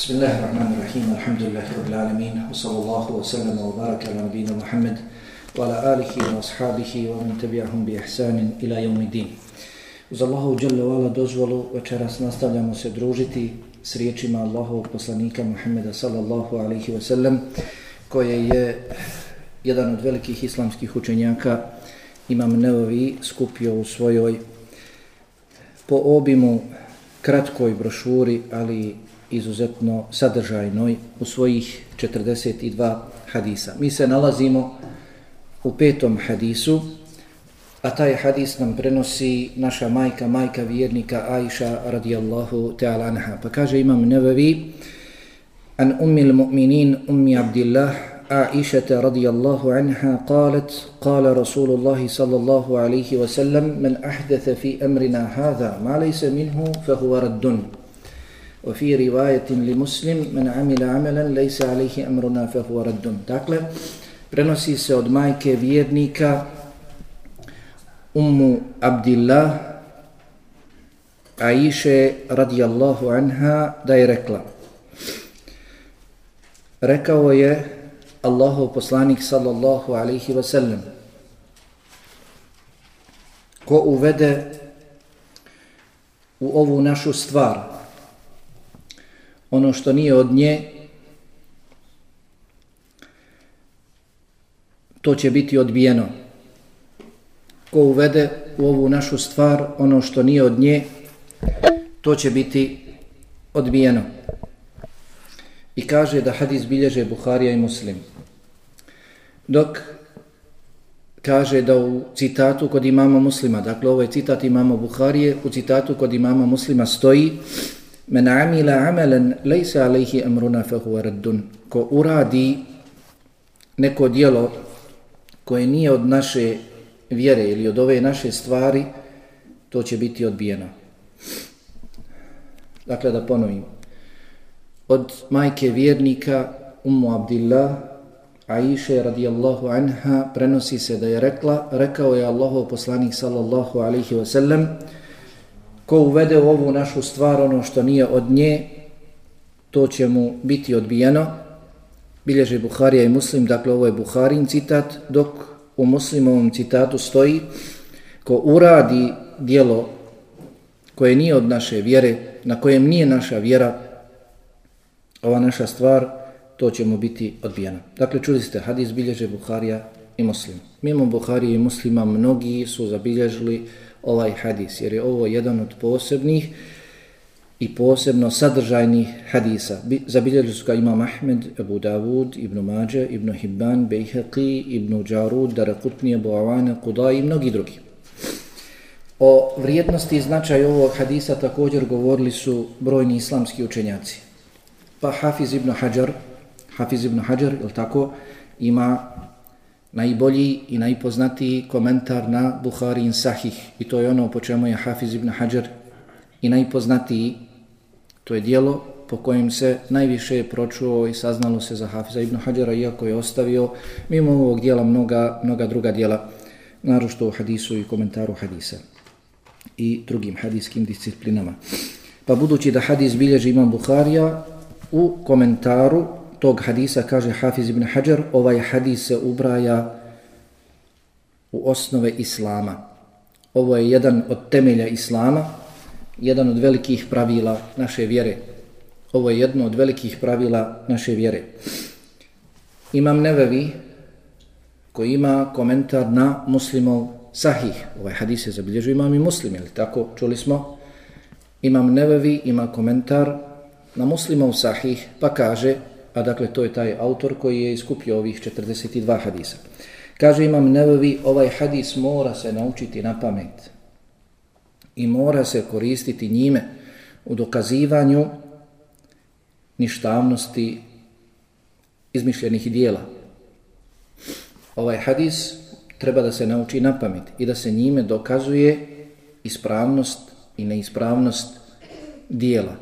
بسم الله الرحمن الرحيم الحمد لله رب العالمين وصلى الله وسلم وبارك على نبينا محمد وعلى آله وأصحابه ومن تبعهم بإحسان إلى يوم الدين Uz Allahu dželle vala dozvolu večeras nastavljamo se družiti s riječima Allahovog poslanika Muhammeda sallallahu alaihi ve sellem koje je jedan od velikih islamskih učenjaka Imam Neovi skupio u svojoj po obimu kratkoj brošuri, ali izuzetno sadržajnoj u svojih 42 hadisa. Mi se nalazimo u petom hadisu, a taj hadis nam prenosi naša majka, majka vjernika Aisha radijallahu ta'ala anha. Pa kaže imam nevevi, an ummi mu'minin ummi abdillah عائشة رضي الله عنها قالت قال رسول الله صلى الله عليه وسلم من أحدث في أمرنا هذا ما ليس منه فهو رد وفي رواية لمسلم من عمل عملا ليس عليه أمرنا فهو رد Dakle, prenosi se od majke vjernika Ummu Abdillah Aisha radijallahu anha da je rekla Rekao je Allahov poslanik sallallahu alaihi wa sallam ko uvede u ovu našu stvar ono što nije od nje, to će biti odbijeno. Ko uvede u ovu našu stvar ono što nije od nje, to će biti odbijeno. I kaže da hadis bilježe Buharija i Muslim. Dok kaže da u citatu kod imama muslima, dakle ovo je citat imama Buharije, u citatu kod imama muslima stoji Men amila amelen laysa alayhi emruna fa huwa raddun. Ko uradi neko djelo koje nije od naše vjere ili od ove naše stvari, to će biti odbijeno. Dakle, da ponovim. Od majke vjernika Ummu Abdillah Aisha radijallahu anha prenosi se da je rekla, rekao je Allahov poslanik sallallahu alaihi wa sallam, ko uvede u ovu našu stvar ono što nije od nje, to će mu biti odbijeno. Bilježe Buharija i Muslim, dakle ovo je Buharin citat, dok u Muslimovom citatu stoji ko uradi dijelo koje nije od naše vjere, na kojem nije naša vjera, ova naša stvar, to će mu biti odbijeno. Dakle, čuli ste, hadis bilježe Buharija i Muslim. Mimo Buharije i Muslima mnogi su zabilježili ovaj hadis, jer je ovo jedan od posebnih i posebno sadržajnih hadisa. Zabilježili su ga imam Ahmed, Abu Davud, Ibn Mađe, Ibn Hibban, Bejheqi, Ibn Đarud, Darakutnije, Buavane, Kuda i mnogi drugi. O vrijednosti i značaju ovog hadisa također govorili su brojni islamski učenjaci. Pa Hafiz ibn Hajar, Hafiz ibn Hajar, ili tako, ima najbolji i najpoznatiji komentar na Bukhari in Sahih. I to je ono po čemu je Hafiz ibn Hajar i najpoznatiji. To je dijelo po kojem se najviše pročuo i saznalo se za Hafiza ibn Hajara, iako je ostavio mimo ovog dijela mnoga, mnoga druga dijela, narošto u hadisu i komentaru hadisa i drugim hadiskim disciplinama. Pa budući da hadis bilježi imam Bukharija, u komentaru tog hadisa kaže Hafiz ibn Hajar, ovaj hadis se ubraja u osnove Islama. Ovo je jedan od temelja Islama, jedan od velikih pravila naše vjere. Ovo je jedno od velikih pravila naše vjere. Imam Nevevi, koji ima komentar na muslimov sahih. Ovaj hadis je zabilježio imam i muslim, ili tako čuli smo? Imam Nevevi ima komentar na muslimov sahih, pa kaže a dakle to je taj autor koji je iskupio ovih 42 hadisa. Kaže imam Nevevi, ovaj hadis mora se naučiti na pamet i mora se koristiti njime u dokazivanju ništavnosti izmišljenih dijela. Ovaj hadis treba da se nauči na pamet i da se njime dokazuje ispravnost i neispravnost dijela.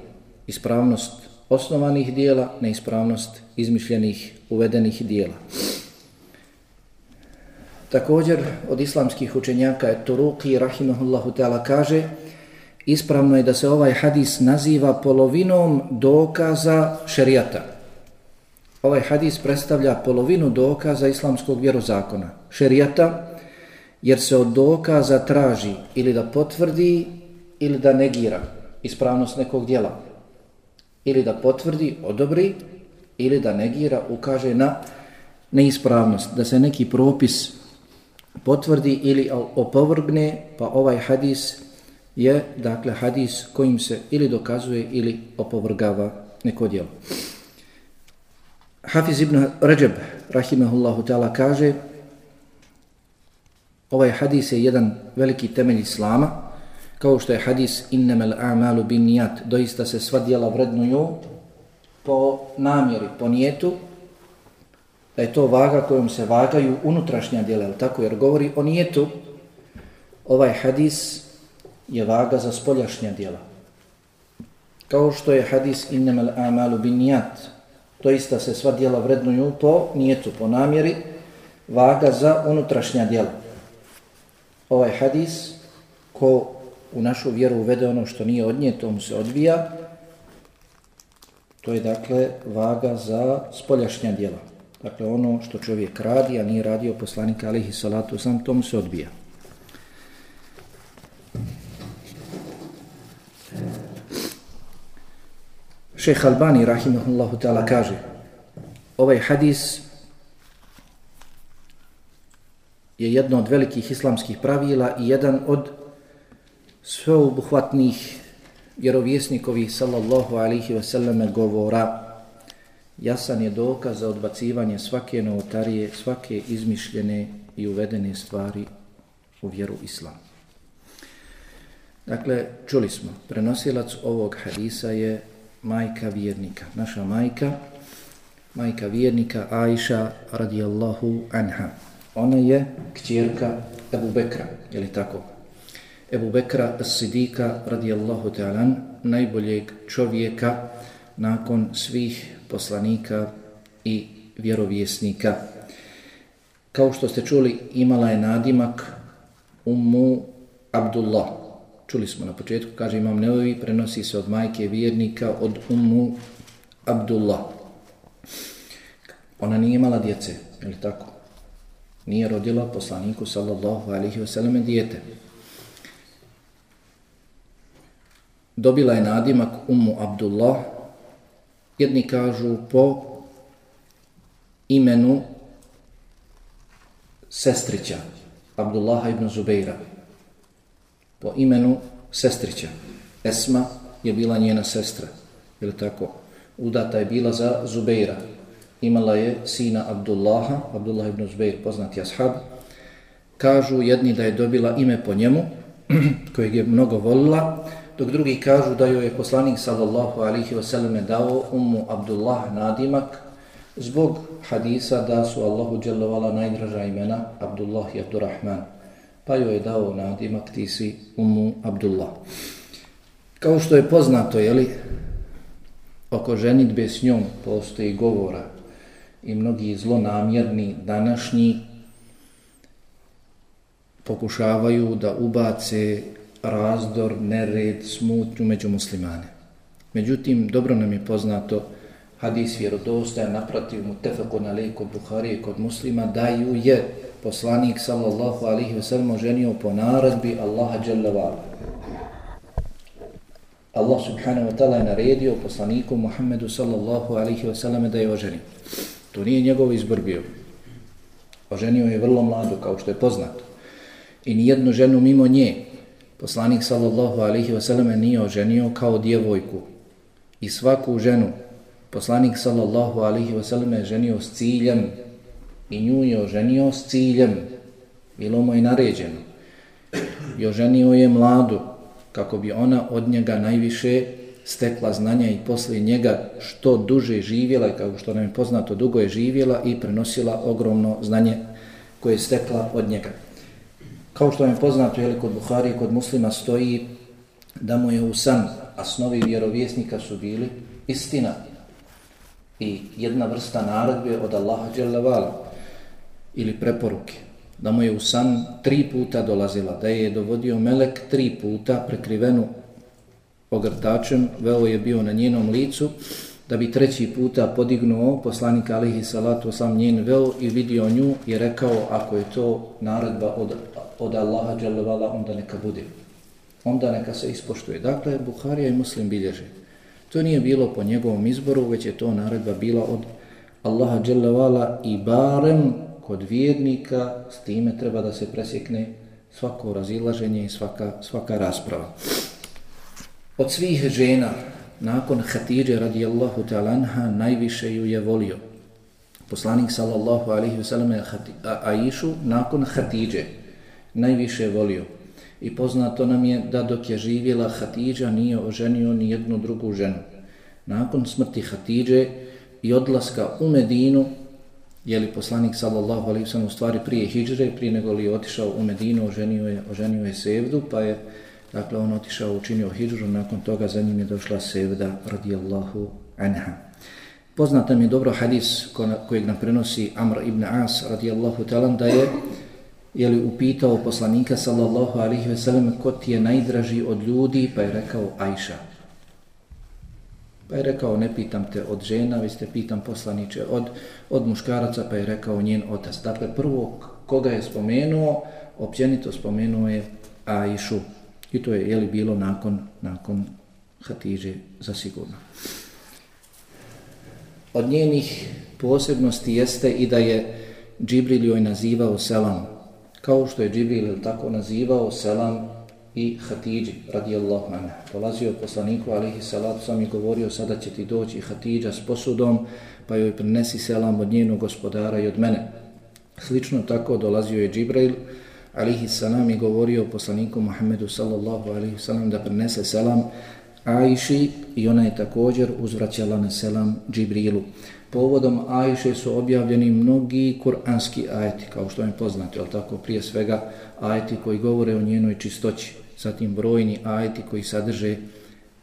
Ispravnost osnovanih dijela, neispravnost izmišljenih, uvedenih dijela. Također, od islamskih učenjaka je Turuqi rahimahullahu ta'ala, kaže ispravno je da se ovaj hadis naziva polovinom dokaza šerijata. Ovaj hadis predstavlja polovinu dokaza islamskog vjerozakona, šerijata, jer se od dokaza traži ili da potvrdi ili da negira ispravnost nekog dijela. Ili da potvrdi, odobri, ili da negira, ukaže na neispravnost, da se neki propis potvrdi ili opovrgne, pa ovaj hadis je, dakle, hadis kojim se ili dokazuje ili opovrgava neko djelo. Hafiz ibn Rajab, rahimahullahu ta'ala, kaže ovaj hadis je jedan veliki temelj Islama, kao što je hadis innamal a'malu bin nijat, doista se sva dijela vrednuju po namjeri, po nijetu, da je to vaga kojom se vagaju unutrašnja djela, tako jer govori o nijetu, ovaj hadis je vaga za spoljašnja djela. Kao što je hadis innamal a'malu bin nijat, doista se sva djela vrednuju po nijetu, po namjeri, vaga za unutrašnja djela. Ovaj hadis, ko u našu vjeru uvede ono što nije od nje, to mu se odbija, to je dakle vaga za spoljašnja djela. Dakle, ono što čovjek radi, a nije radio poslanika alihi salatu sam, to mu se odbija. Šeh Albani, rahimahullahu ta'ala, kaže ovaj hadis je jedno od velikih islamskih pravila i jedan od sveobuhvatnih vjerovjesnikovi sallallahu alihi wasallam govora jasan je dokaz za odbacivanje svake novotarije, svake izmišljene i uvedene stvari u vjeru islam. Dakle, čuli smo, prenosilac ovog hadisa je majka vjernika, naša majka, majka vjernika Aisha radijallahu anha. Ona je kćerka Ebu Bekra, je li tako? Ebu Bekra Sidika radijallahu ta'alan, najboljeg čovjeka nakon svih poslanika i vjerovjesnika. Kao što ste čuli, imala je nadimak Ummu Abdullah. Čuli smo na početku, kaže imam neovi, prenosi se od majke vjernika od Ummu Abdullah. Ona nije imala djece, je li tako? Nije rodila poslaniku sallallahu alihi wasallam dijete. Dobila je nadimak Ummu Abdullah, jedni kažu po imenu sestrića Abdullaha ibn Zubeira. Po imenu sestrića. Esma je bila njena sestra. Ili tako? Udata je bila za Zubeira. Imala je sina Abdullaha, Abdullah ibn Zubeir, poznati ashab. Kažu jedni da je dobila ime po njemu, kojeg je mnogo volila, dok drugi kažu da joj je poslanik sallallahu alihi wasallam dao umu Abdullah nadimak zbog hadisa da su Allahu dželovala najdraža imena Abdullah i Abdurrahman. Pa joj je dao nadimak ti si umu Abdullah. Kao što je poznato, jeli, oko ženitbe s njom postoji govora i mnogi zlonamjerni današnji pokušavaju da ubace razdor, nered, smutnju među muslimane. Međutim, dobro nam je poznato hadis vjerodostajan napratio mu tefeku na lej kod Buharije kod muslima da ju je poslanik sallallahu alihi wasallam ženio po naradbi Allaha jalla. Allah subhanahu wa ta'ala je naredio poslaniku Muhammedu sallallahu alihi wasallam da je oženi. To nije njegov izbor bio. Oženio je vrlo mlado, kao što je poznato. I nijednu ženu mimo nje, Poslanik sallallahu alaihi wasallam nije oženio kao djevojku. I svaku ženu. Poslanik sallallahu alaihi wasallam je ženio s ciljem. I nju je oženio s ciljem. Bilo mu je naređeno. I oženio je mladu kako bi ona od njega najviše stekla znanja i posle njega što duže živjela i kako što nam je poznato dugo je živjela i prenosila ogromno znanje koje je stekla od njega. Kao što vam je poznato, jeli, kod Buhari kod muslima stoji da mu je u san, a snovi vjerovjesnika su bili istina i jedna vrsta naredbe od Allaha Đelevala ili preporuke. Da mu je u san tri puta dolazila, da je dovodio melek tri puta prekrivenu ogrtačem, veo je bio na njenom licu, da bi treći puta podignuo poslanika alihi salatu sam njen veo i vidio nju i rekao ako je to naredba od, od Allaha dželevala, onda neka bude. Onda neka se ispoštuje. Dakle, Buharija i Muslim bilježe. To nije bilo po njegovom izboru, već je to naredba bila od Allaha dželevala i barem kod vjernika s time treba da se presjekne svako razilaženje i svaka, svaka rasprava. Od svih žena, nakon Hatidže radijallahu ta'lanha, najviše ju je volio. Poslanik sallallahu alaihi wa sallam je Aishu nakon Hatidže najviše volio. I poznato nam je da dok je živjela Hatidža nije oženio ni jednu drugu ženu. Nakon smrti Hatidže i odlaska u Medinu, je li poslanik sallallahu alaihi ve sallam u stvari prije Hidžre, prije nego li je otišao u Medinu, oženio je, oženio je Sevdu, pa je Dakle, on otišao, učinio hijđru, nakon toga za njim je došla Sevda radijallahu anha. Poznat nam je dobro hadis kojeg nam prenosi Amr ibn As radijallahu talan da je je li upitao poslanika sallallahu alihi veselam ko ti je najdraži od ljudi pa je rekao Ajša. Pa je rekao ne pitam te od žena, vi ste pitam poslaniče od, od muškaraca pa je rekao njen otac. Dakle, prvo koga je spomenuo, općenito spomenuo je Ajšu. I to je jeli, bilo nakon, nakon Hatiže za sigurno. Od njenih posebnosti jeste i da je Džibril joj nazivao selam. Kao što je Džibril tako nazivao selam i Hatidži radijallahu anha. Dolazio poslaniku alihi salatu sam i govorio sada će ti doći Hatidža s posudom pa joj prinesi selam od njenog gospodara i od mene. Slično tako dolazio je Džibril alihi salam i govorio poslaniku Muhammedu sallallahu alihi salam da prenese selam Ajši i ona je također uzvraćala na selam Džibrilu. Povodom Ajše su objavljeni mnogi kuranski ajeti, kao što je poznate, ali tako prije svega ajeti koji govore o njenoj čistoći, zatim brojni ajeti koji sadrže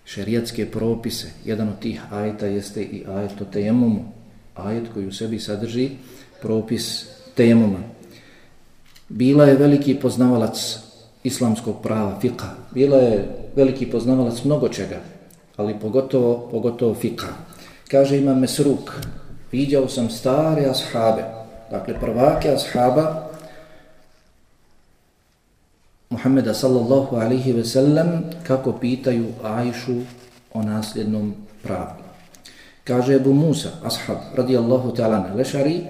šerijatske propise. Jedan od tih ajeta jeste i ajet o tejemomu, ajet koji u sebi sadrži propis tejemoma. Bila je veliki poznavalac islamskog prava, fiqa. Bila je veliki poznavalac mnogo čega, ali pogotovo, pogotovo fiqa. Kaže ima Mesruk, viđao sam stare ashabe, dakle prvake ashaba Muhammeda sallallahu alihi ve sellem kako pitaju Ajšu o nasljednom pravu. Kaže Ebu Musa, ashab, radijallahu ta'ala, lešari,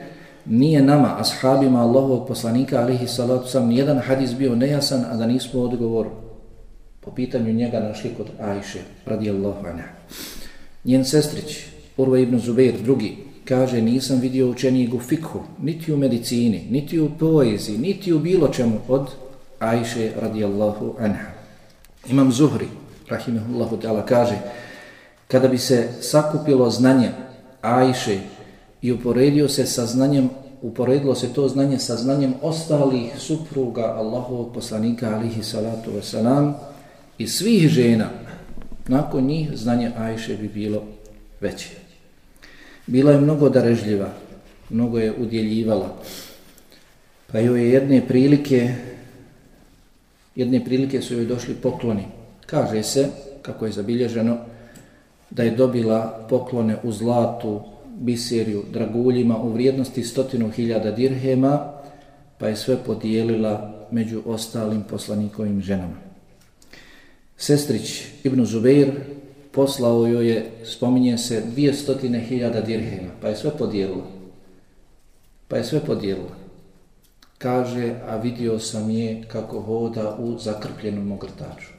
nije nama, ashabima Allahovog poslanika, alihi salatu sam, nijedan hadis bio nejasan, a da nismo odgovor po pitanju njega našli kod Ajše, radijallahu anha. Njen sestrić, Urva ibn Zubair, drugi, kaže, nisam vidio učenijeg u fikhu, niti u medicini, niti u poeziji, niti u bilo čemu od Ajše, radijallahu anha. Imam Zuhri, rahimahullahu ta'ala, kaže, kada bi se sakupilo znanje Ajše, i uporedio se sa znanjem, uporedilo se to znanje sa znanjem ostalih supruga Allahovog poslanika alihi salatu wasalam i svih žena. Nakon njih znanje Ajše bi bilo veće. Bila je mnogo darežljiva, mnogo je udjeljivala. Pa joj je jedne prilike, jedne prilike su joj došli pokloni. Kaže se, kako je zabilježeno, da je dobila poklone u zlatu, biseriju draguljima u vrijednosti stotinu hiljada dirhema, pa je sve podijelila među ostalim poslanikovim ženama. Sestrić Ibn Zubeir poslao joj je, spominje se, dvije stotine hiljada dirhema, pa je sve podijelila. Pa je sve podijelila. Kaže, a vidio sam je kako hoda u zakrpljenom ogrtaču.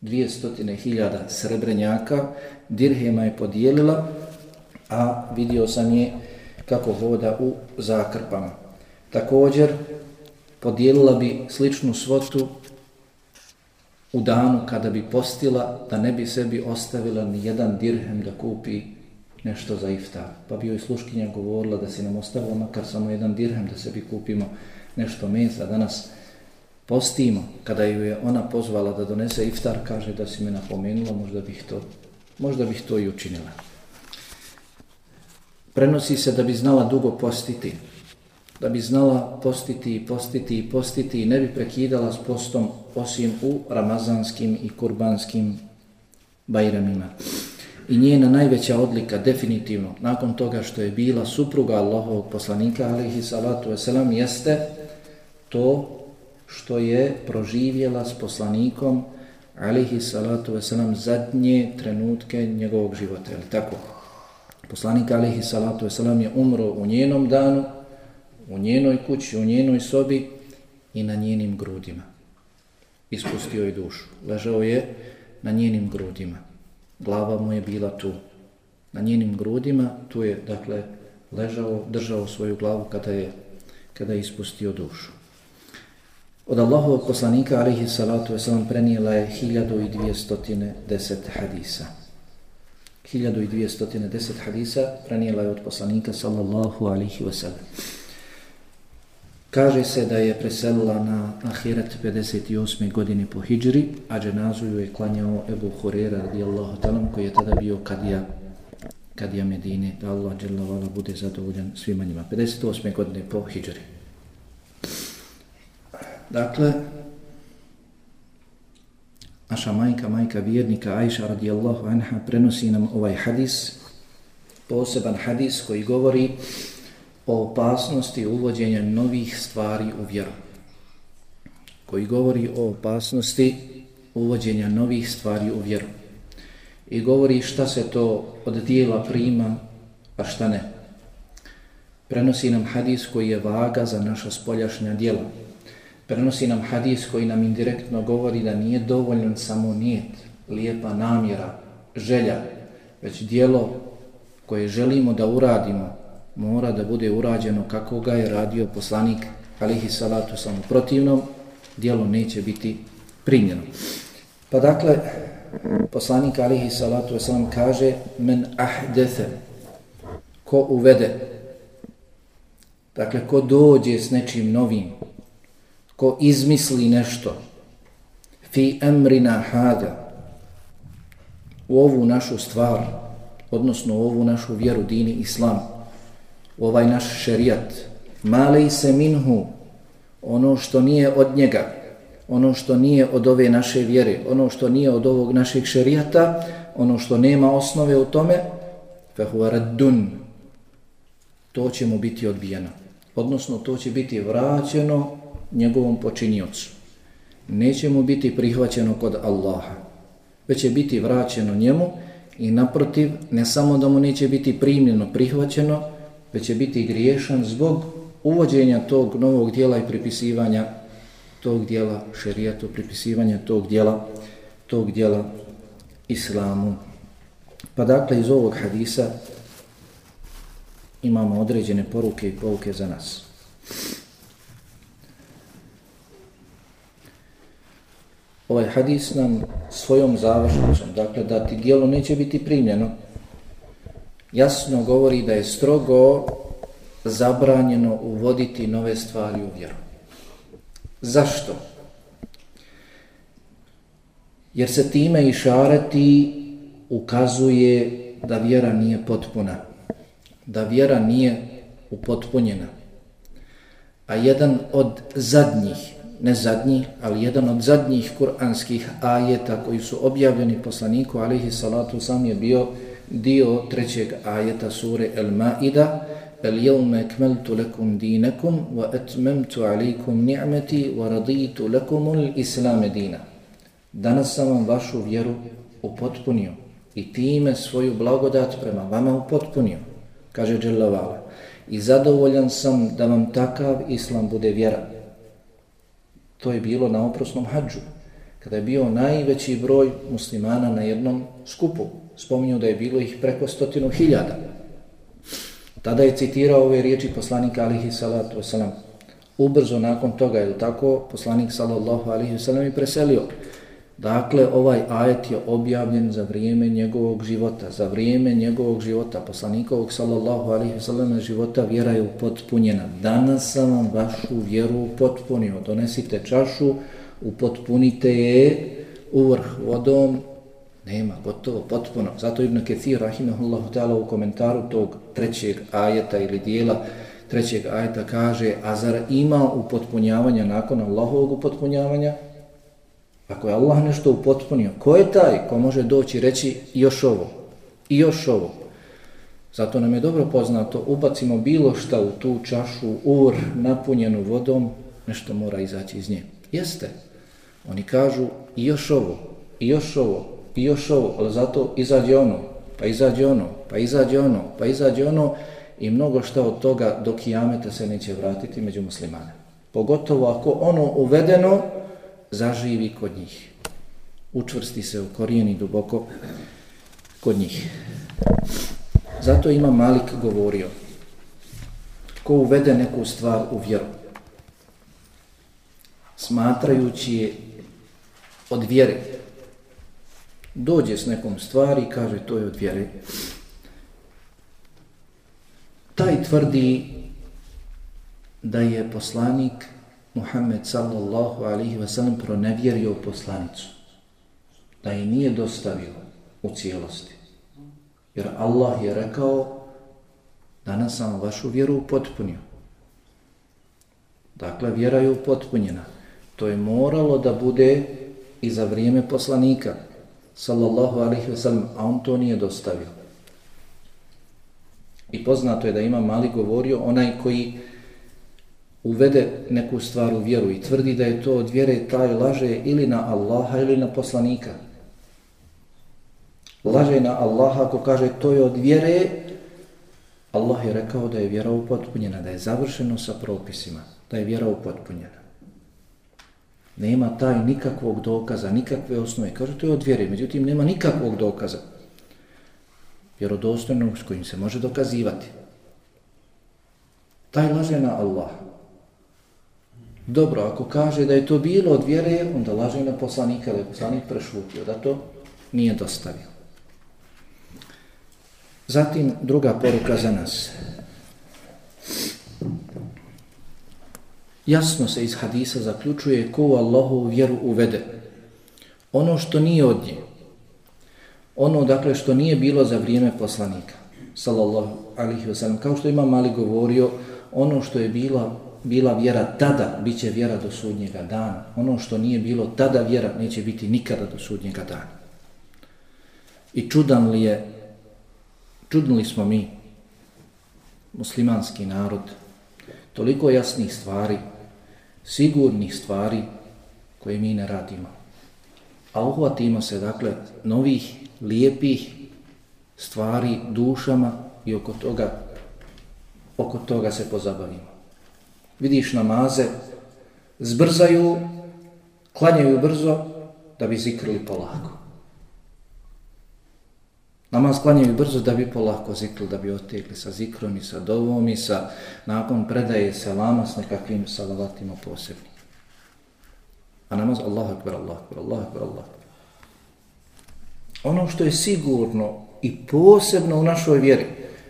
Dvije stotine hiljada srebrenjaka dirhema je podijelila, a vidio sam je kako hoda u zakrpama. Također, podijelila bi sličnu svotu u danu kada bi postila, da ne bi sebi ostavila ni jedan dirhem da kupi nešto za iftar. Pa bi joj sluškinja govorila da se nam ostavila makar samo jedan dirhem da sebi kupimo nešto mesa. Danas postimo, kada ju je ona pozvala da donese iftar, kaže da si me napomenula, možda bih to, možda bih to i učinila prenosi se da bi znala dugo postiti, da bi znala postiti i postiti i postiti i ne bi prekidala s postom osim u ramazanskim i kurbanskim Bajramima. I njena najveća odlika, definitivno, nakon toga što je bila supruga Allahovog poslanika, alihi salatu wasalam, jeste to što je proživjela s poslanikom, alihi salatu wasalam, zadnje trenutke njegovog života. Je tako? Poslanik, alihi salatu wasalam, je umro u njenom danu, u njenoj kući, u njenoj sobi i na njenim grudima. Ispustio je dušu. Ležao je na njenim grudima. Glava mu je bila tu. Na njenim grudima tu je, dakle, ležao, držao svoju glavu kada je, kada je ispustio dušu. Od Allahovog poslanika, alihi salatu wasalam, prenijela je 1210 hadisa. 1210 hadisa prenijela je od poslanika, sallallahu alihi wasalam. Kaže se da je preselila na Ahiret 58. godine po Hidžri, a dženazu ju je klanjao Ebu Hurera radijallahu talam koji je tada bio kadija, kadija Medine, da Allah dželavala bude zadovoljan svima njima. 58. godine po Hidžri. Dakle, naša majka, majka vjernika Aisha radijallahu anha prenosi nam ovaj hadis, poseban hadis koji govori o opasnosti uvođenja novih stvari u vjeru. Koji govori o opasnosti uvođenja novih stvari u vjeru. I govori šta se to od dijela prima, a šta ne. Prenosi nam hadis koji je vaga za naša spoljašnja dijela. Prenosi nam hadis koji nam indirektno govori da nije dovoljan samo nijet, lijepa namjera, želja, već dijelo koje želimo da uradimo, mora da bude urađeno kako ga je radio poslanik alihi salatu samo protivnom, dijelo neće biti primljeno. Pa dakle, poslanik alihi salatu sam kaže men ahdethe, ko uvede, dakle, ko dođe s nečim novim, ko izmisli nešto, fi emrina hada, u ovu našu stvar, odnosno u ovu našu vjeru dini islamu, u ovaj naš šerijat. Mali se minhu, ono što nije od njega, ono što nije od ove naše vjere, ono što nije od ovog našeg šerijata, ono što nema osnove u tome, fehuaradun, to će mu biti odbijeno. Odnosno, to će biti vraćeno njegovom počinjocu. Neće mu biti prihvaćeno kod Allaha, već će biti vraćeno njemu i naprotiv, ne samo da mu neće biti primljeno, prihvaćeno, već će biti griješan zbog uvođenja tog novog dijela i pripisivanja tog dijela šerijatu, pripisivanja tog dijela, tog dijela islamu. Pa dakle, iz ovog hadisa imamo određene poruke i pouke za nas. Ovaj hadis nam svojom završnicom, dakle da ti dijelo neće biti primljeno, jasno govori da je strogo zabranjeno uvoditi nove stvari u vjeru. Zašto? Jer se time i šareti ukazuje da vjera nije potpuna, da vjera nije upotpunjena. A jedan od zadnjih, ne zadnji, ali jedan od zadnjih kuranskih ajeta koji su objavljeni poslaniku, alihi salatu sam je bio dio trećeg ajeta sure El-Maida Al-Yawma akmaltu lakum dinakum wa atmamtu alaykum ni'mati wa raditu lekumul islame dina. Danas sam vam vašu vjeru upotpunio i time svoju blagodat prema vama upotpunio, kaže Dželavala. I zadovoljan sam da vam takav islam bude vjera. To je bilo na oprosnom hađu, kada je bio najveći broj muslimana na jednom skupu spominju da je bilo ih preko stotinu hiljada. Tada je citirao ove riječi poslanika alihi salatu wasalam. Ubrzo nakon toga je tako poslanik sallallahu alihi wasalam i preselio. Dakle, ovaj ajet je objavljen za vrijeme njegovog života. Za vrijeme njegovog života, poslanikovog sallallahu alihi sallam života, vjera je upotpunjena. Danas sam vam vašu vjeru upotpunio. Donesite čašu, upotpunite je u vrh vodom, Nema, gotovo, potpuno. Zato Ibn Kethir, rahimahullahu ta'ala, u komentaru tog trećeg ajeta ili dijela trećeg ajeta kaže, a zar ima upotpunjavanja nakon Allahovog upotpunjavanja? Ako je Allah nešto upotpunio, ko je taj ko može doći reći još ovo, i još ovo? Zato nam je dobro poznato, ubacimo bilo šta u tu čašu, ur, napunjenu vodom, nešto mora izaći iz nje. Jeste. Oni kažu i još ovo, i još ovo, i još ovo, ali zato izađe ono, pa izađe ono, pa izađe ono, pa izađe ono i mnogo šta od toga do kijameta se neće vratiti među muslimane. Pogotovo ako ono uvedeno zaživi kod njih. Učvrsti se u korijeni duboko kod njih. Zato ima Malik govorio, ko uvede neku stvar u vjeru, smatrajući je od vjere, dođe s nekom stvari i kaže to je od vjere, taj tvrdi da je poslanik Muhammed sallallahu alihi wasallam pronevjerio poslanicu, da je nije dostavio u cijelosti. Jer Allah je rekao, danas sam vašu vjeru upotpunio. Dakle, vjera je upotpunjena. To je moralo da bude i za vrijeme poslanika, sallallahu alaihi ve sallam, a on to nije dostavio. I poznato je da ima mali govorio, onaj koji uvede neku stvar u vjeru i tvrdi da je to od vjere, taj laže ili na Allaha ili na poslanika laže na Allaha ako kaže to je od vjere, Allah je rekao da je vjera upotpunjena, da je završeno sa propisima, da je vjera upotpunjena. Nema taj nikakvog dokaza, nikakve osnove. Kaže to je od vjere, međutim nema nikakvog dokaza. Vjerodostojnog s kojim se može dokazivati. Taj laže na Allah. Dobro, ako kaže da je to bilo od vjere, onda laže na poslanika, da je poslanik prešutio, da to nije dostavio. Zatim druga poruka za nas. Jasno se iz hadisa zaključuje ko u Allahu vjeru uvede. Ono što nije od nje, ono dakle što nije bilo za vrijeme poslanika, sallallahu alihi wasallam, kao što ima mali govorio, ono što je bila, bila vjera tada, bit će vjera do sudnjega dana. Ono što nije bilo tada vjera, neće biti nikada do sudnjega dana. I čudan li je Čudnuli smo mi, muslimanski narod, toliko jasnih stvari, sigurnih stvari koje mi ne radimo. A uhvatimo se, dakle, novih, lijepih stvari dušama i oko toga, oko toga se pozabavimo. Vidiš namaze, zbrzaju, klanjaju brzo da bi zikrili polako. Namaz klanjaju brzo da bi polako zikli, da bi otekli sa zikrom i sa dovom i sa nakon predaje selama s nekakvim salavatima posebnim. A namaz Allah akbar, Allah akbar, Allah akbar, Allah akbar. Ono što je sigurno i posebno u našoj vjeri,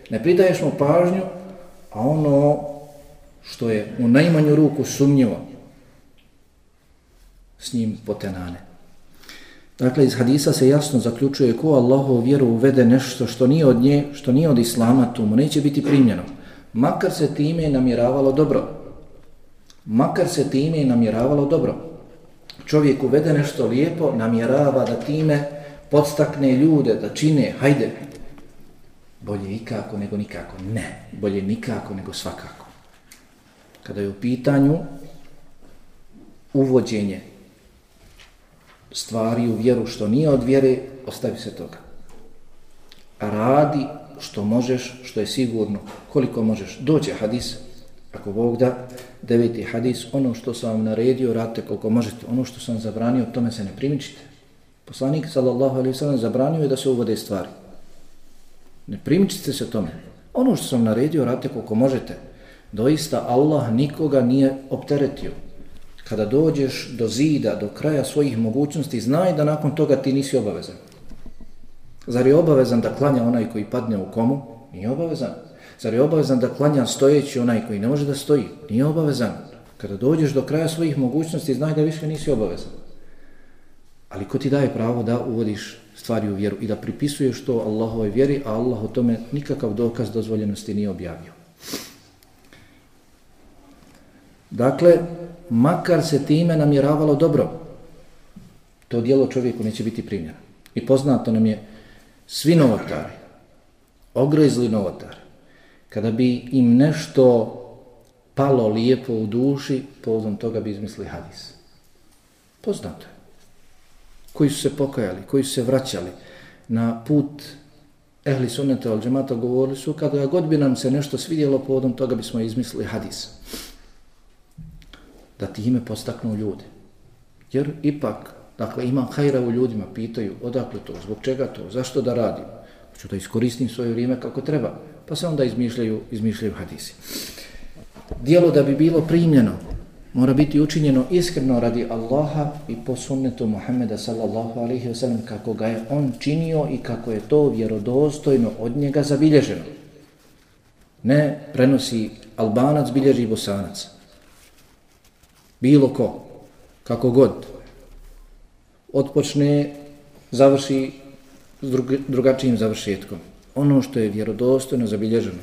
ne pridaješ mu pažnju, a ono što je u najmanju ruku sumnjivo, s njim potenane. Dakle, iz hadisa se jasno zaključuje ko Allahov vjeru uvede nešto što nije od nje, što nije od Islama, tu mu neće biti primljeno. Makar se time namjeravalo dobro. Makar se time namjeravalo dobro. Čovjek uvede nešto lijepo, namjerava da time podstakne ljude da čine, hajde, bolje ikako nego nikako. Ne, bolje nikako nego svakako. Kada je u pitanju uvođenje stvari u vjeru što nije od vjere, ostavi se toga. Radi što možeš, što je sigurno, koliko možeš. Dođe hadis, ako Bog da, deveti hadis, ono što sam vam naredio, radite koliko možete. Ono što sam zabranio, tome se ne primičite. Poslanik, sallallahu alaihi sallam, zabranio je da se uvode stvari. Ne primičite se tome. Ono što sam naredio, radite koliko možete. Doista, Allah nikoga nije opteretio kada dođeš do zida, do kraja svojih mogućnosti, znaj da nakon toga ti nisi obavezan. Zar je obavezan da klanja onaj koji padne u komu? Nije obavezan. Zar je obavezan da klanja stojeći onaj koji ne može da stoji? Nije obavezan. Kada dođeš do kraja svojih mogućnosti, znaj da više nisi obavezan. Ali ko ti daje pravo da uvodiš stvari u vjeru i da pripisuješ to Allahove vjeri, a Allah o tome nikakav dokaz dozvoljenosti nije objavio. Dakle, makar se time namjeravalo dobro. to dijelo čovjeku neće biti primjeno. I poznato nam je svi novotari, ogrezli novotari, kada bi im nešto palo lijepo u duši, povodom toga bi izmislili hadis. Poznato je. Koji su se pokajali, koji su se vraćali na put ehli sunnete al džemata govorili su kada god bi nam se nešto svidjelo povodom toga bismo izmislili hadis. Da time postaknu ljude. Jer ipak, dakle, ima hajra u ljudima, pitaju odakle to, zbog čega to, zašto da radim, ću da iskoristim svoje vrijeme kako treba, pa se onda izmišljaju, izmišljaju hadisi. Dijelo da bi bilo primljeno, mora biti učinjeno iskreno radi Allaha i po sunnetu Muhammeda sallallahu alaihi wasallam kako ga je on činio i kako je to vjerodostojno od njega zabilježeno. Ne prenosi albanac, bilježi bosanac. Bilo ko, kako god, otpočne, završi s drugačijim završetkom. Ono što je vjerodostojno zabilježeno,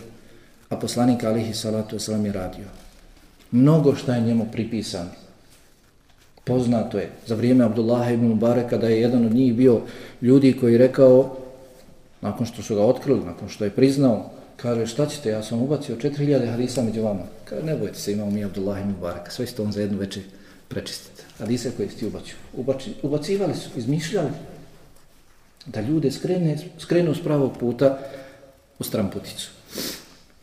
a poslanik alihi salatu wasalam je radio mnogo šta je njemu pripisano. Poznato je za vrijeme Abdullah ibn Mubarak kada je jedan od njih bio ljudi koji rekao nakon što su ga otkrili, nakon što je priznao, kaže šta ćete, ja sam ubacio 4000 hadisa među vama. Kaže ne bojte se, imamo mi Abdullah ibn Mubarak, sve ste on za jednu večer prečistite. Hadise koje ste ubacio. Ubači, ubacivali su, izmišljali da ljude skrene, skrenu s pravog puta u stramputicu.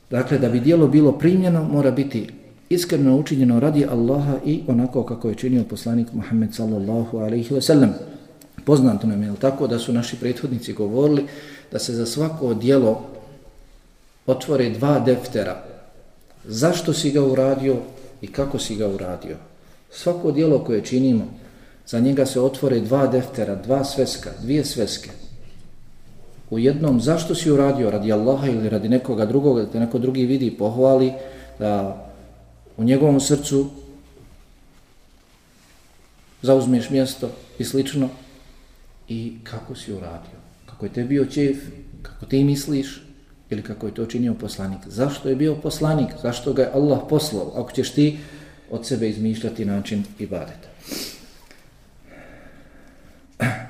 Dakle, da bi dijelo bilo primljeno, mora biti iskreno učinjeno radi Allaha i onako kako je činio poslanik Muhammed sallallahu alaihi ve sellem. Poznato nam je tako da su naši prethodnici govorili da se za svako dijelo otvore dva deftera. Zašto si ga uradio i kako si ga uradio? Svako dijelo koje činimo, za njega se otvore dva deftera, dva sveska, dvije sveske. U jednom, zašto si uradio radi Allaha ili radi nekoga drugoga, da te neko drugi vidi i pohvali, da u njegovom srcu zauzmeš mjesto i slično i kako si uradio, kako je te bio čef, kako ti misliš ili kako je to činio poslanik. Zašto je bio poslanik? Zašto ga je Allah poslao? Ako ćeš ti od sebe izmišljati način ibadeta.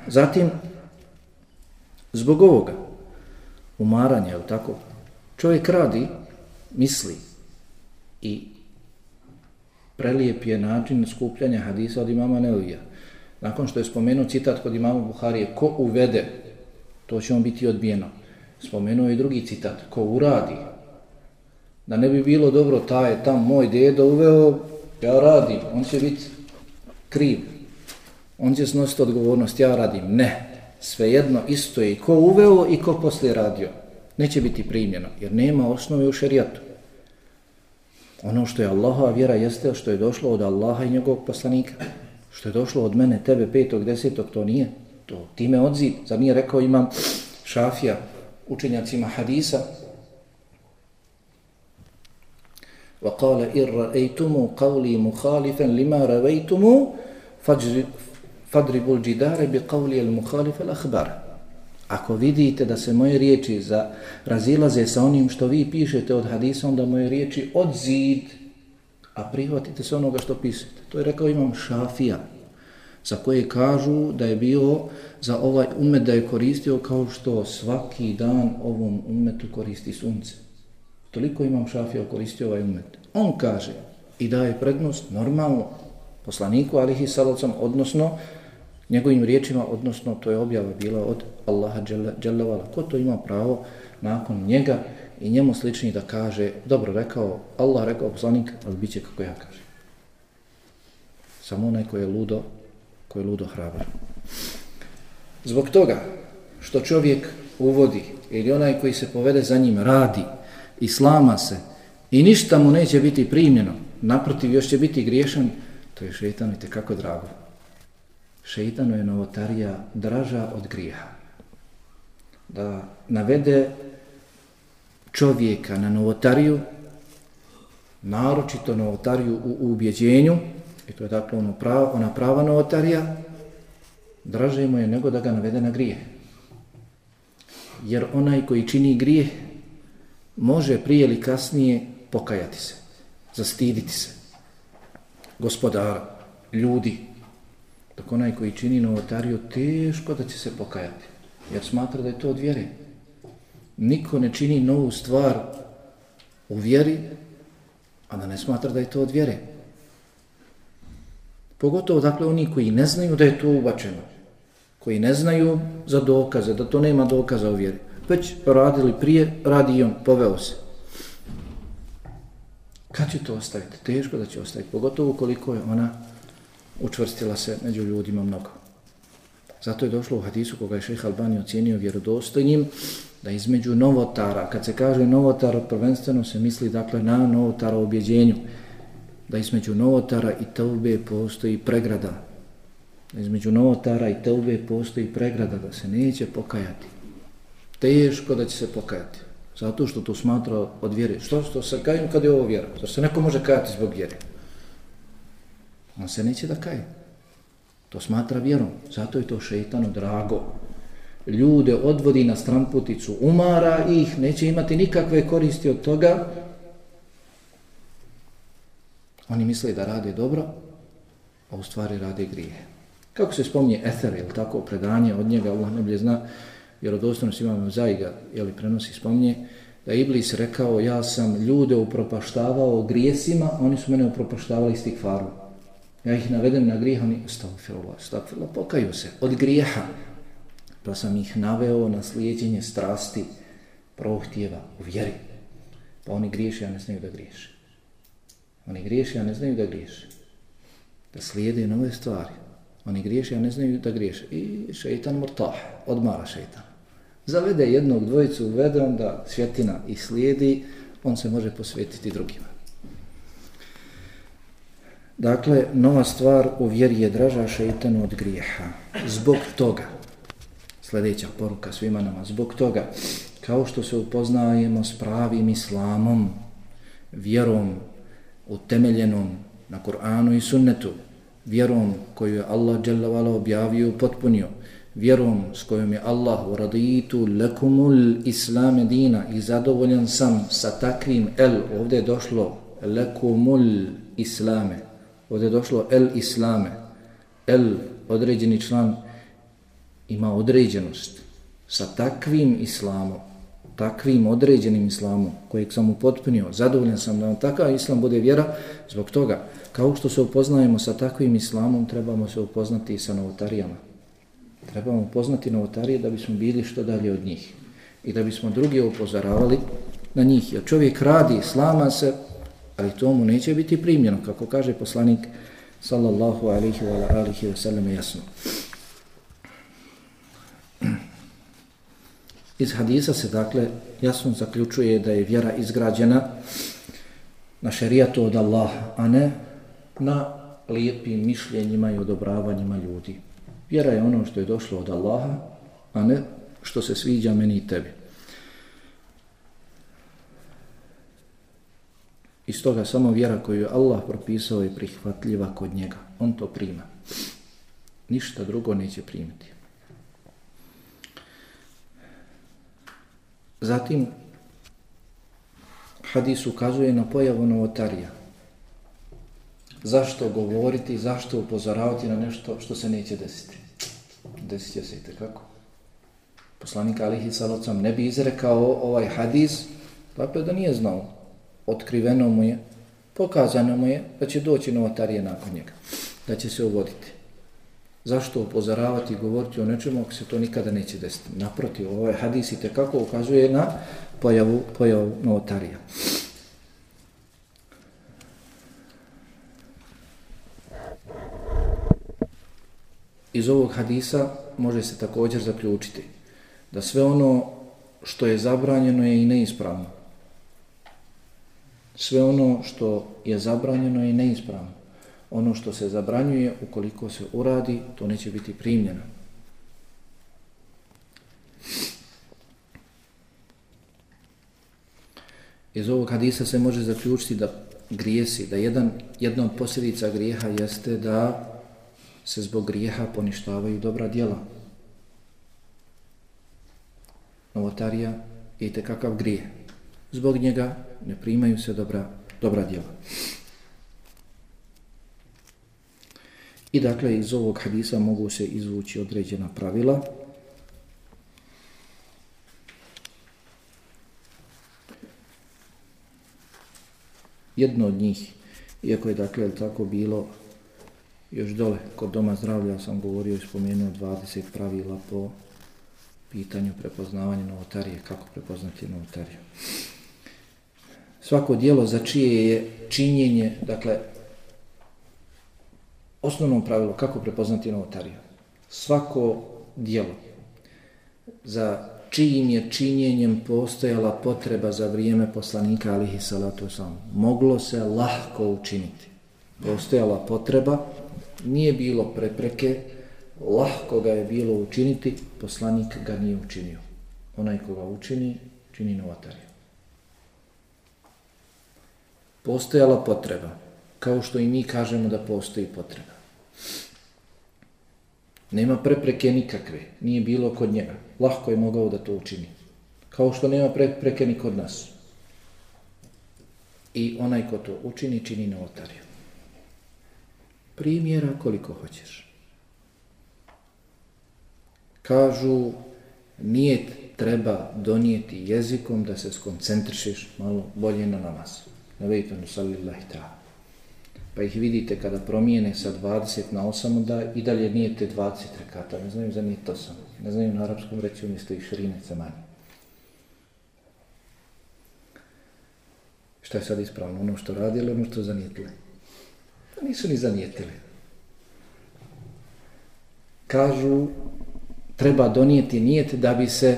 Zatim, zbog ovoga, umaranja, je tako? Čovjek radi, misli i prelijep je način skupljanja hadisa od imama Neovija. Nakon što je spomenuo citat kod imama Buharije, ko uvede, to će on biti odbijeno. Spomenuo je drugi citat, ko uradi, da ne bi bilo dobro, ta je tam moj dedo uveo, ja radim, on će biti kriv. On će snositi odgovornost, ja radim. Ne, svejedno isto je i ko uveo i ko poslije radio. Neće biti primljeno, jer nema osnove u šerijatu. Ono što je Allahova vjera jeste što je došlo od Allaha i njegovog poslanika. Što je došlo od mene, tebe, petog, desetog, to nije. To time odziv. Za nije rekao imam šafija učenjacima hadisa. Wa qala irra قولي مخالفا لما lima ravejtumu fadribul džidare bi qavli al muhalif al akhbar. Ako vidite da se moje riječi za razilaze sa onim što vi pišete od hadisa, onda moje riječi od zid, a prihvatite se onoga što pišete. To je rekao imam šafija, za koje kažu da je bio za ovaj umet da je koristio kao što svaki dan ovom umetu koristi sunce. Toliko imam šafija koristio ovaj umet. On kaže i daje prednost normalno poslaniku alihi salacom, odnosno njegovim riječima, odnosno to je objava bila od Allaha dželevala. Ko to ima pravo nakon njega i njemu slični da kaže, dobro rekao, Allah rekao poslanik, ali bit će kako ja kažem. Samo onaj koji je ludo, koji je ludo hrabar. Zbog toga što čovjek uvodi ili onaj koji se povede za njim radi, i slama se i ništa mu neće biti primljeno, naprotiv još će biti griješan, to je šeitanu i kako drago šeitanu je novotarija draža od grijeha. Da navede čovjeka na novotariju, naročito novotariju u ubjeđenju, i to je dakle ono pravo, ona prava novotarija, draže mu je nego da ga navede na grije. Jer onaj koji čini grije može prije ili kasnije pokajati se, zastiditi se. Gospodara, ljudi, Dok onaj koji čini novotariju, teško da će se pokajati. Jer smatra da je to od vjere. Niko ne čini novu stvar u vjeri, a da ne smatra da je to od vjere. Pogotovo dakle oni koji ne znaju da je to ubačeno. Koji ne znaju za dokaze, da to nema dokaza u vjeri. Već radili prije, radi i on, poveo se. Kad će to ostaviti? Teško da će ostaviti. Pogotovo koliko je ona učvrstila se među ljudima mnogo. Zato je došlo u hadisu koga je šeha Albani ocjenio vjerodostojnim da između novotara, kad se kaže novotar, prvenstveno se misli dakle na novotara u objeđenju, da između novotara i teube postoji pregrada. Da između novotara i teube postoji pregrada da se neće pokajati. Teško da će se pokajati. Zato što to smatra od vjere. Što, što se kajem kad je ovo vjera? Zato se neko može kajati zbog vjere. On se neće da kaje. To smatra vjerom. Zato je to šeitanu drago. Ljude odvodi na stramputicu, umara ih, neće imati nikakve koristi od toga. Oni misle da rade dobro, a u stvari rade grije. Kako se spomnije Ether, je tako, predanje od njega, Allah ne zna, vjerodostojno si imamo je li prenosi spomnije, da Iblis rekao, ja sam ljude upropaštavao grijesima, oni su mene upropaštavali stikfarom. Ja ih navedem na grijeh, oni, stavfirullah, stavfirullah, pokaju se od grijeha. Pa sam ih naveo na slijedjenje strasti, prohtjeva, u vjeri. Pa oni griješi, a ne smiju da griješi. Oni griješi, a ne znaju da griješi. Da slijede nove stvari. Oni griješi, a ne znaju da griješi. I šeitan murtah, odmara šeitan. Zavede jednog dvojicu, uvede onda svjetina i slijedi, on se može posvetiti drugima. Dakle, nova stvar u vjeri je draža šeitanu od grijeha. Zbog toga, sljedeća poruka svima nama, zbog toga, kao što se upoznajemo s pravim islamom, vjerom utemeljenom na Kur'anu i sunnetu, vjerom koju je Allah dželavala objavio i potpunio, vjerom s kojom je Allah u raditu lekumul islame dina i zadovoljan sam sa takvim el, ovdje je došlo lekumul islame, Ovdje je došlo el islame. El, određeni član, ima određenost. Sa takvim islamom, takvim određenim islamom, kojeg sam upotpunio, zadovoljan sam da vam takav islam bude vjera, zbog toga, kao što se upoznajemo sa takvim islamom, trebamo se upoznati i sa novotarijama. Trebamo upoznati novotarije da bismo bili što dalje od njih i da bismo drugi upozoravali na njih. Jer čovjek radi, slama se, ali to mu neće biti primljeno, kako kaže poslanik sallallahu alihi wa alihi wa sallam jasno. Iz hadisa se dakle jasno zaključuje da je vjera izgrađena na šerijatu od Allaha, a ne na lijepim mišljenjima i odobravanjima ljudi. Vjera je ono što je došlo od Allaha, a ne što se sviđa meni i tebi. I toga samo vjera koju je Allah propisao je prihvatljiva kod njega. On to prima. Ništa drugo neće primiti. Zatim, hadis ukazuje na pojavu novotarija. Zašto govoriti, zašto upozoravati na nešto što se neće desiti? Desit će se i tekako. Poslanik Alihi Salocam ne bi izrekao ovaj hadis, dakle da nije znao otkriveno mu je, pokazano mu je da će doći novotarije nakon njega, da će se uvoditi. Zašto upozoravati i govoriti o nečemu ako se to nikada neće desiti? Naprotiv, ovaj hadis i tekako ukazuje na pojavu, pojavu novotarija. Iz ovog hadisa može se također zaključiti da sve ono što je zabranjeno je i neispravno sve ono što je zabranjeno je neispravno. Ono što se zabranjuje, ukoliko se uradi, to neće biti primljeno. Iz ovog hadisa se može zaključiti da grijesi, da jedan, jedna od posljedica grijeha jeste da se zbog grijeha poništavaju dobra djela. Novotarija je kakav grijeh. Zbog njega ne primaju se dobra, dobra djela. I dakle, iz ovog hadisa mogu se izvući određena pravila. Jedno od njih, iako je dakle tako bilo još dole kod doma zdravlja, sam govorio i spomenuo 20 pravila po pitanju prepoznavanja novotarije, kako prepoznati novotariju. Svako dijelo za čije je činjenje, dakle, osnovno pravilo kako prepoznati novotariju. Svako dijelo za čijim je činjenjem postojala potreba za vrijeme poslanika alihi salatu wasalam. Moglo se lahko učiniti. Postojala potreba, nije bilo prepreke, lahko ga je bilo učiniti, poslanik ga nije učinio. Onaj ko ga učini, čini novotariju. Postojala potreba kao što i mi kažemo da postoji potreba. Nema prepreke nikakve, nije bilo kod njega. Lahko je mogao da to učini. Kao što nema prepreke ni kod nas. I onaj ko to učini, čini novotariju. Primjera koliko hoćeš. Kažu, nije treba donijeti jezikom da se skoncentrišeš malo bolje na namaz. Na vejtanu sallillahi ta'ala. Pa ih vidite kada promijene sa 20 na 8, da i dalje nije te 20 rekata. Ne znaju za nije to sam. Ne znaju na arapskom reći umjesto i širinice manje. Šta je sad ispravno? Ono što radili, ono što zanijetili? Pa nisu ni zanijetili. Kažu, treba donijeti nijet da bi se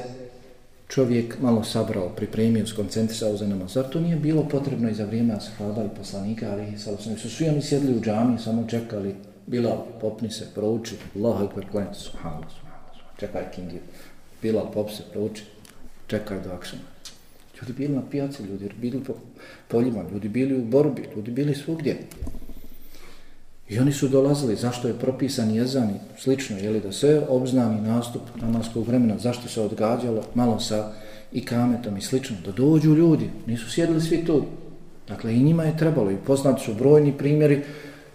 čovjek malo sabrao, pripremio, skoncentrisao za namaz. Zar to nije bilo potrebno i za vrijeme ashaba i poslanika, ali su svi oni sjedli u džami, samo čekali, bila popni se, prouči, Allah ekber klanjati, subhanallah, subhanallah, čekaj kingi, bila pop se, prouči, čekaj do akšana. Ljudi bili na pijaci, ljudi bili po poljima, ljudi bili u borbi, ljudi bili svugdje. I oni su dolazili, zašto je propisan jezan i slično, je li da se obznani nastup namaskog vremena, zašto se odgađalo malo sa i kametom i slično, da dođu ljudi, nisu sjedili svi tu. Dakle, i njima je trebalo, i poznati su brojni primjeri,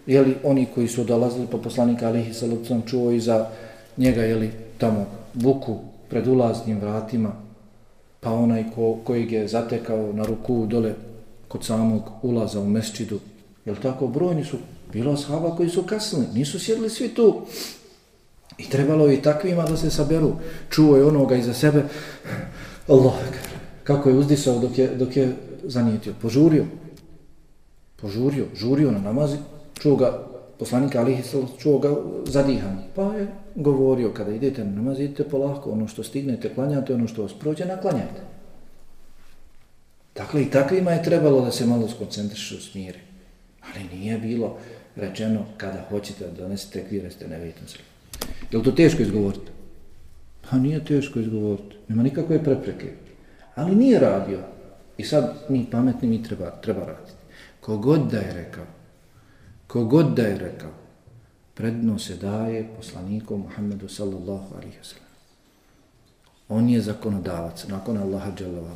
je li oni koji su dolazili po poslanika Alihi Salucom čuo i za njega, je li tamo vuku pred ulaznim vratima, pa onaj ko, kojeg je zatekao na ruku dole kod samog ulaza u mesčidu, je tako, brojni su Bilo ashaba koji su kasnili, nisu sjedli svi tu. I trebalo je i takvima da se saberu. Čuo je onoga iza sebe. Allah, kako je uzdisao dok je, dok je zanijetio. Požurio. Požurio, žurio na namazi. Čuo ga poslanika Alihi čuo ga zadihanje. Pa je govorio, kada idete na namaz, idete polako. Ono što stignete, klanjate, ono što vas prođe, naklanjate. Dakle, i takvima je trebalo da se malo skoncentrišu u smiri. Ali nije bilo rečeno kada hoćete da donesete tekvir, ste nevjetno sredi. Je li to teško izgovoriti? Pa nije teško izgovoriti. Nema nikakve prepreke. Ali nije radio. I sad mi pametni mi treba, treba raditi. Kogod da je rekao, kogod da je rekao, predno se daje poslaniku Muhammedu sallallahu alaihi wasallam. On je zakonodavac, nakon Allaha dželava.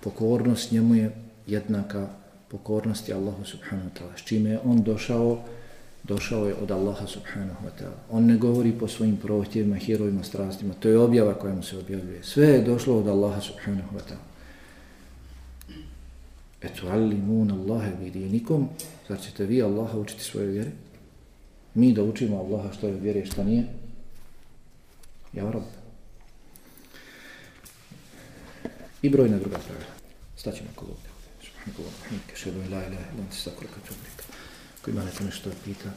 Pokornost njemu je jednaka pokornosti Allahu subhanahu wa ta'ala. S čime je on došao, došao je od Allaha subhanahu wa ta'ala. On ne govori po svojim prohtjevima, herojima, strastima. To je objava koja mu se objavljuje. Sve je došlo od Allaha subhanahu wa ta'ala. Etu alimun Allahe vidinikom. Zar ćete vi Allaha učiti svoje vjere? Mi da učimo Allaha što je vjere, što nije? Ja rob. I brojna druga pravila. Staćemo kod govorim, kaže da je la ilaha illallah, sa kurka čovjek. Ko ima nešto da pita?